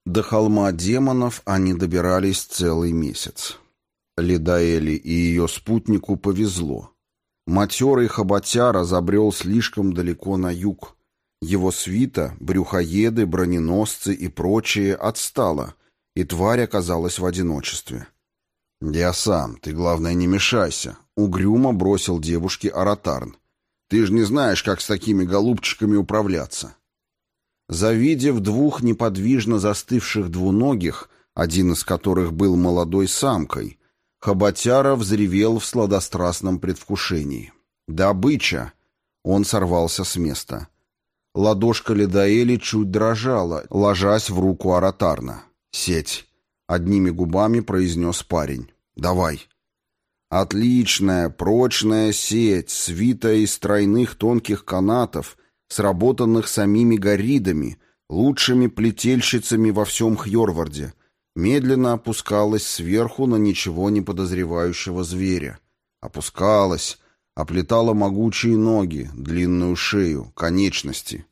До холма демонов они добирались целый месяц. Лидаэли и ее спутнику повезло. Матерый хоботяр забрел слишком далеко на юг. Его свита, брюхоеды, броненосцы и прочее отстало, и тварь оказалась в одиночестве. «Я сам, ты, главное, не мешайся», — угрюмо бросил девушке Аратарн. Ты же не знаешь, как с такими голубчиками управляться. Завидев двух неподвижно застывших двуногих, один из которых был молодой самкой, Хоботяра взревел в сладострастном предвкушении. «Добыча!» Он сорвался с места. Ладошка Ледаэли чуть дрожала, ложась в руку Аратарна. «Сеть!» — одними губами произнес парень. «Давай!» Отличная, прочная сеть, свитая из тройных тонких канатов, сработанных самими горидами, лучшими плетельщицами во всем Хьорварде, медленно опускалась сверху на ничего не подозревающего зверя. Опускалась, оплетала могучие ноги, длинную шею, конечности.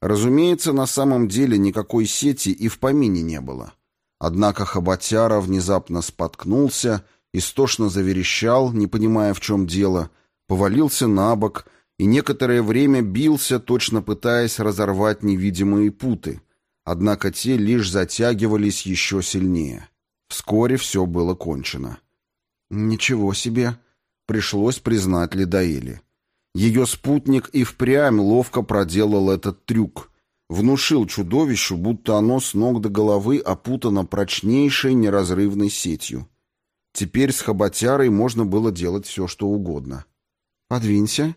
Разумеется, на самом деле никакой сети и в помине не было. Однако Хоботяра внезапно споткнулся, истошно заверещал, не понимая, в чем дело, повалился на бок и некоторое время бился, точно пытаясь разорвать невидимые путы. Однако те лишь затягивались еще сильнее. Вскоре все было кончено. «Ничего себе!» — пришлось признать Ледоили. Ее спутник и впрямь ловко проделал этот трюк. Внушил чудовищу, будто оно с ног до головы опутано прочнейшей неразрывной сетью. Теперь с хоботярой можно было делать все, что угодно. «Подвинься».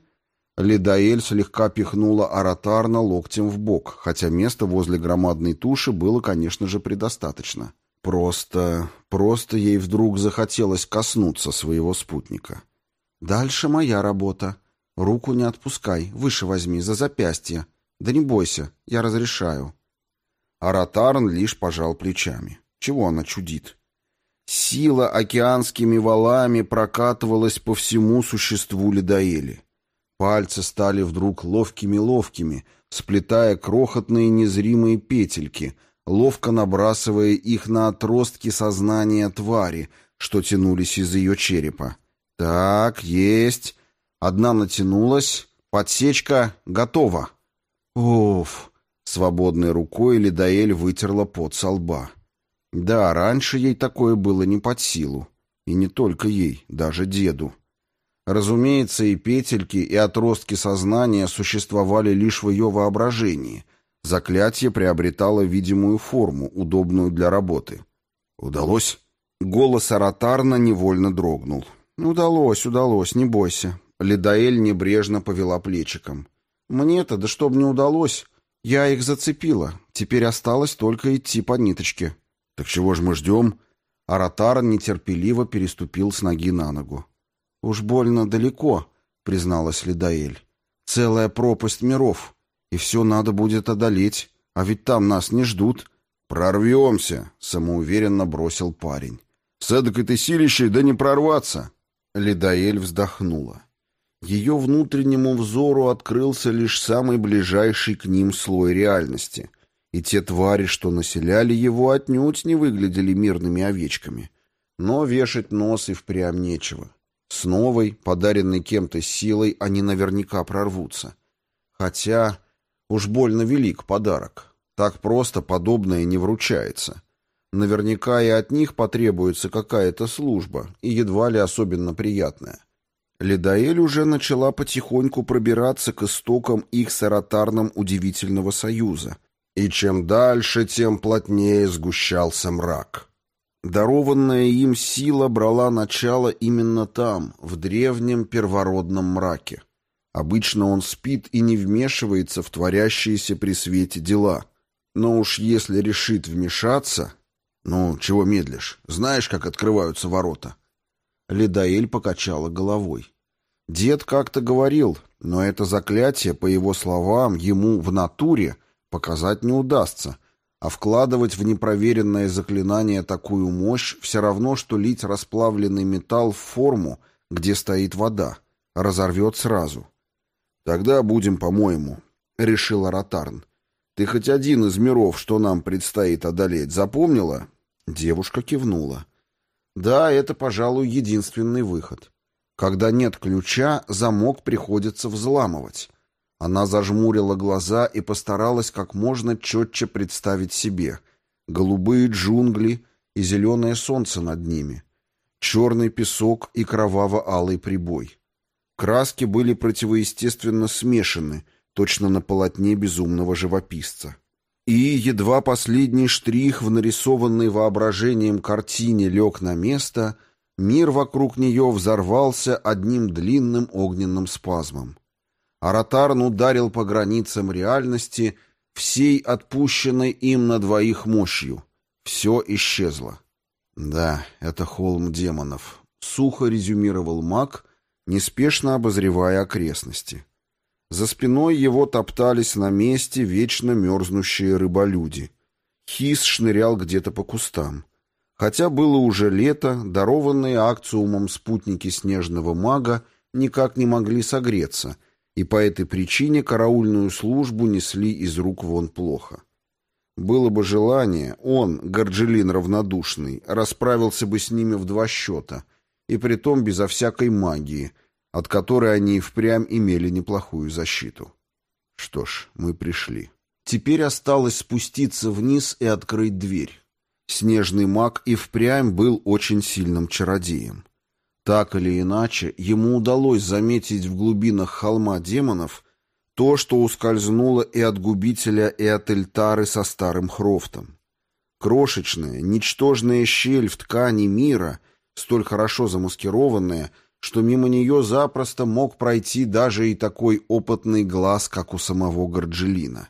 Лидаэль слегка пихнула Аратарна локтем в бок, хотя места возле громадной туши было, конечно же, предостаточно. Просто... просто ей вдруг захотелось коснуться своего спутника. «Дальше моя работа. Руку не отпускай, выше возьми, за запястье. Да не бойся, я разрешаю». Аратарн лишь пожал плечами. Чего она чудит? Сила океанскими валами прокатывалась по всему существу ледоели. Пальцы стали вдруг ловкими-ловкими, сплетая крохотные незримые петельки, ловко набрасывая их на отростки сознания твари, что тянулись из ее черепа. «Так, есть. Одна натянулась. Подсечка готова». «Уф!» — свободной рукой Ледоэль вытерла пот со лба. Да, раньше ей такое было не под силу. И не только ей, даже деду. Разумеется, и петельки, и отростки сознания существовали лишь в ее воображении. Заклятие приобретало видимую форму, удобную для работы. «Удалось?» Голос Аратарна невольно дрогнул. «Удалось, удалось, не бойся». Лидаэль небрежно повела плечиком. «Мне-то, да чтоб не удалось. Я их зацепила. Теперь осталось только идти по ниточке». «Так чего же мы ждем?» Аратар нетерпеливо переступил с ноги на ногу. «Уж больно далеко», — призналась Лидаэль. «Целая пропасть миров, и все надо будет одолеть, а ведь там нас не ждут». «Прорвемся», — самоуверенно бросил парень. «С эдакой-то силищей да не прорваться!» Лидаэль вздохнула. Ее внутреннему взору открылся лишь самый ближайший к ним слой реальности — и те твари, что населяли его, отнюдь не выглядели мирными овечками. Но вешать нос и впрямь нечего. С новой, подаренной кем-то силой, они наверняка прорвутся. Хотя уж больно велик подарок. Так просто подобное не вручается. Наверняка и от них потребуется какая-то служба, и едва ли особенно приятная. Ледаэль уже начала потихоньку пробираться к истокам их с удивительного союза — и чем дальше, тем плотнее сгущался мрак. Дарованная им сила брала начало именно там, в древнем первородном мраке. Обычно он спит и не вмешивается в творящиеся при свете дела. Но уж если решит вмешаться... Ну, чего медлишь? Знаешь, как открываются ворота? Ледаэль покачала головой. Дед как-то говорил, но это заклятие, по его словам, ему в натуре показать не удастся, а вкладывать в непроверенное заклинание такую мощь все равно, что лить расплавленный металл в форму, где стоит вода, разорвет сразу. «Тогда будем, по-моему», — решил Аратарн. «Ты хоть один из миров, что нам предстоит одолеть, запомнила?» Девушка кивнула. «Да, это, пожалуй, единственный выход. Когда нет ключа, замок приходится взламывать». Она зажмурила глаза и постаралась как можно четче представить себе. Голубые джунгли и зеленое солнце над ними. Черный песок и кроваво-алый прибой. Краски были противоестественно смешаны, точно на полотне безумного живописца. И едва последний штрих в нарисованной воображением картине лег на место, мир вокруг нее взорвался одним длинным огненным спазмом. Аратарн ударил по границам реальности всей отпущенной им на двоих мощью. Все исчезло. «Да, это холм демонов», — сухо резюмировал маг, неспешно обозревая окрестности. За спиной его топтались на месте вечно мерзнущие рыболюди. Хис шнырял где-то по кустам. Хотя было уже лето, дарованные акциумом спутники снежного мага никак не могли согреться, и по этой причине караульную службу несли из рук вон плохо. Было бы желание, он, Горджелин равнодушный, расправился бы с ними в два счета, и притом безо всякой магии, от которой они и впрямь имели неплохую защиту. Что ж, мы пришли. Теперь осталось спуститься вниз и открыть дверь. Снежный маг и впрямь был очень сильным чародеем. Так или иначе, ему удалось заметить в глубинах холма демонов то, что ускользнуло и от губителя, и от Эльтары со старым Хрофтом. Крошечная, ничтожная щель в ткани мира, столь хорошо замаскированная, что мимо нее запросто мог пройти даже и такой опытный глаз, как у самого Горджелина.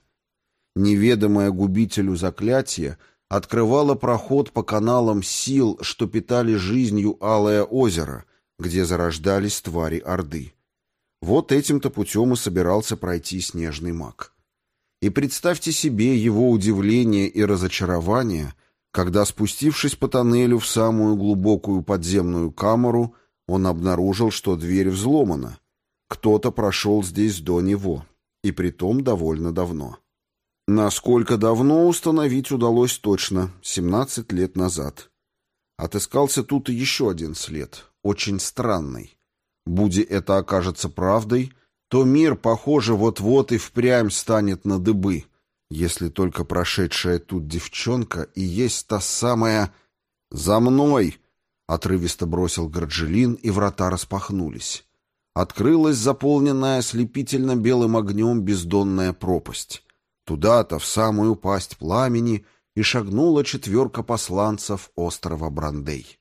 Неведомое губителю заклятие открывало проход по каналам сил, что питали жизнью Алое озеро, где зарождались твари Орды. Вот этим-то путем и собирался пройти снежный маг. И представьте себе его удивление и разочарование, когда, спустившись по тоннелю в самую глубокую подземную камеру, он обнаружил, что дверь взломана. Кто-то прошел здесь до него, и притом довольно давно. Насколько давно установить удалось точно, 17 лет назад. Отыскался тут и еще один след, очень странный. Буди это окажется правдой, то мир, похоже, вот-вот и впрямь станет на дыбы, если только прошедшая тут девчонка и есть та самая «За мной!» — отрывисто бросил Горджелин, и врата распахнулись. Открылась заполненная ослепительно белым огнем бездонная пропасть. Туда-то, в самую пасть пламени, и шагнула четверка посланцев острова Брандей.